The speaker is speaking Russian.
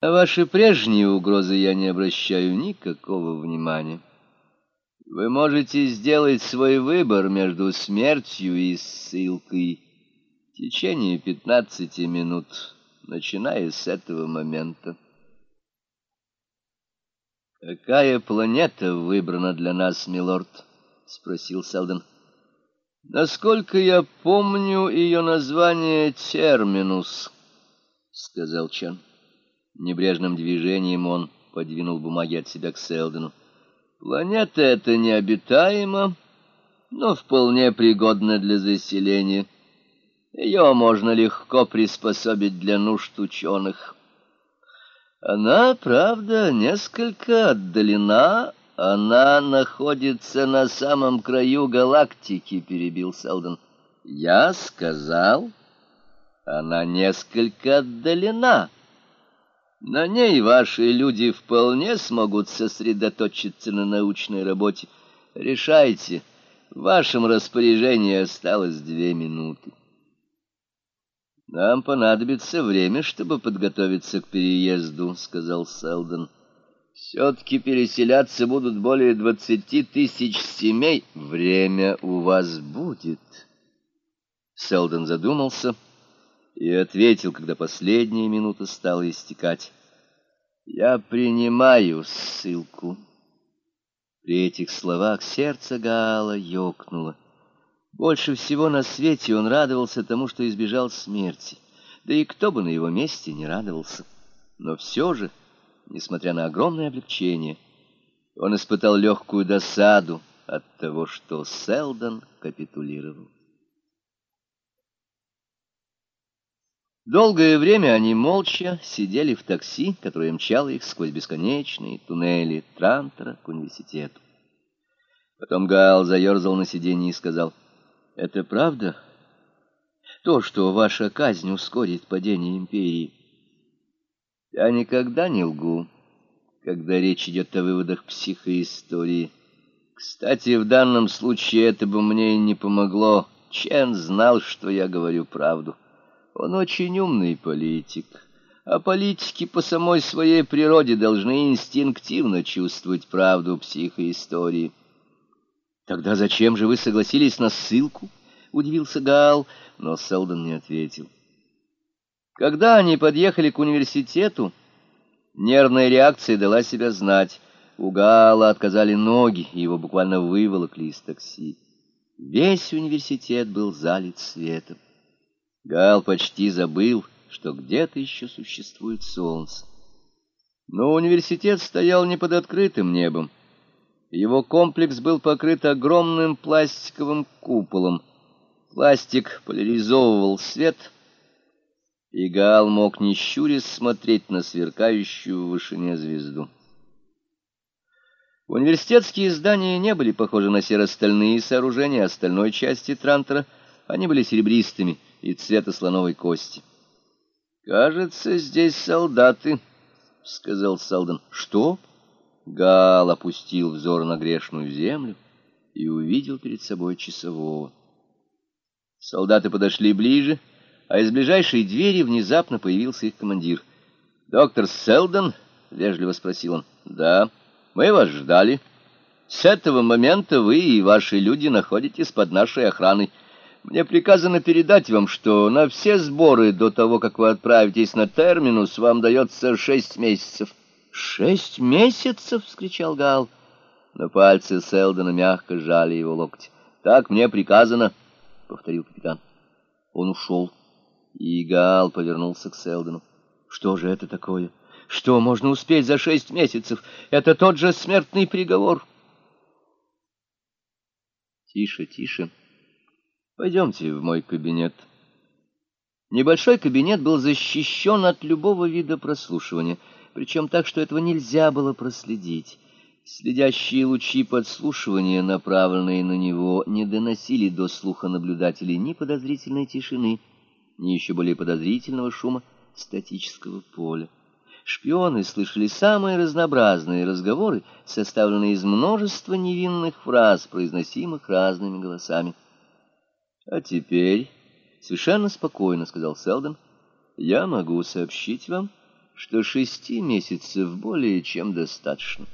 На ваши прежние угрозы я не обращаю никакого внимания. Вы можете сделать свой выбор между смертью и ссылкой в течение пятнадцати минут, начиная с этого момента. «Какая планета выбрана для нас, милорд?» — спросил Селдон. «Насколько я помню, ее название Терминус», — сказал Чан. Небрежным движением он подвинул бумаги от себя к Селдону. «Планета эта необитаема, но вполне пригодна для заселения. Ее можно легко приспособить для нужд ученых». Она, правда, несколько отдалена. Она находится на самом краю галактики, перебил Селдон. Я сказал, она несколько отдалена. На ней ваши люди вполне смогут сосредоточиться на научной работе. Решайте. В вашем распоряжении осталось две минуты. «Нам понадобится время, чтобы подготовиться к переезду», — сказал Селдон. «Все-таки переселяться будут более двадцати тысяч семей. Время у вас будет». Селдон задумался и ответил, когда последняя минута стала истекать. «Я принимаю ссылку». При этих словах сердце Гаала ёкнуло. Больше всего на свете он радовался тому, что избежал смерти. Да и кто бы на его месте не радовался. Но все же, несмотря на огромное облегчение, он испытал легкую досаду от того, что Селдон капитулировал. Долгое время они молча сидели в такси, которое мчало их сквозь бесконечные туннели Трантера к университету. Потом Гаал заерзал на сиденье и сказал — это правда? То, что ваша казнь ускорит падение империи? Я никогда не лгу, когда речь идет о выводах психоистории. Кстати, в данном случае это бы мне и не помогло. Чен знал, что я говорю правду. Он очень умный политик. А политики по самой своей природе должны инстинктивно чувствовать правду психоистории. «Тогда зачем же вы согласились на ссылку?» — удивился Гал, но Селдон не ответил. Когда они подъехали к университету, нервная реакция дала себя знать. У Гала отказали ноги, и его буквально выволокли из такси. Весь университет был залит светом. Гал почти забыл, что где-то еще существует солнце. Но университет стоял не под открытым небом. Его комплекс был покрыт огромным пластиковым куполом. Пластик поляризовывал свет, и Гаал мог не щурясь смотреть на сверкающую в вышине звезду. Университетские здания не были похожи на серо-стальные сооружения остальной части Трантера. Они были серебристыми и цвета слоновой кости. «Кажется, здесь солдаты», — сказал Салден. «Что?» Гал опустил взор на грешную землю и увидел перед собой часового. Солдаты подошли ближе, а из ближайшей двери внезапно появился их командир. «Доктор Селдон?» — вежливо спросил он. «Да, мы вас ждали. С этого момента вы и ваши люди находитесь под нашей охраной. Мне приказано передать вам, что на все сборы до того, как вы отправитесь на терминус, вам дается шесть месяцев». «Шесть месяцев!» — вскричал Гал. Но пальцы Селдона мягко сжали его локоть. «Так мне приказано», — повторил капитан. Он ушел, и Гал повернулся к Селдону. «Что же это такое? Что можно успеть за шесть месяцев? Это тот же смертный приговор». «Тише, тише. Пойдемте в мой кабинет». Небольшой кабинет был защищен от любого вида прослушивания — причем так, что этого нельзя было проследить. Следящие лучи подслушивания, направленные на него, не доносили до слуха наблюдателей ни подозрительной тишины, ни еще более подозрительного шума статического поля. Шпионы слышали самые разнообразные разговоры, составленные из множества невинных фраз, произносимых разными голосами. — А теперь, — совершенно спокойно сказал Селдон, — я могу сообщить вам, — что шести месяцев более чем достаточно.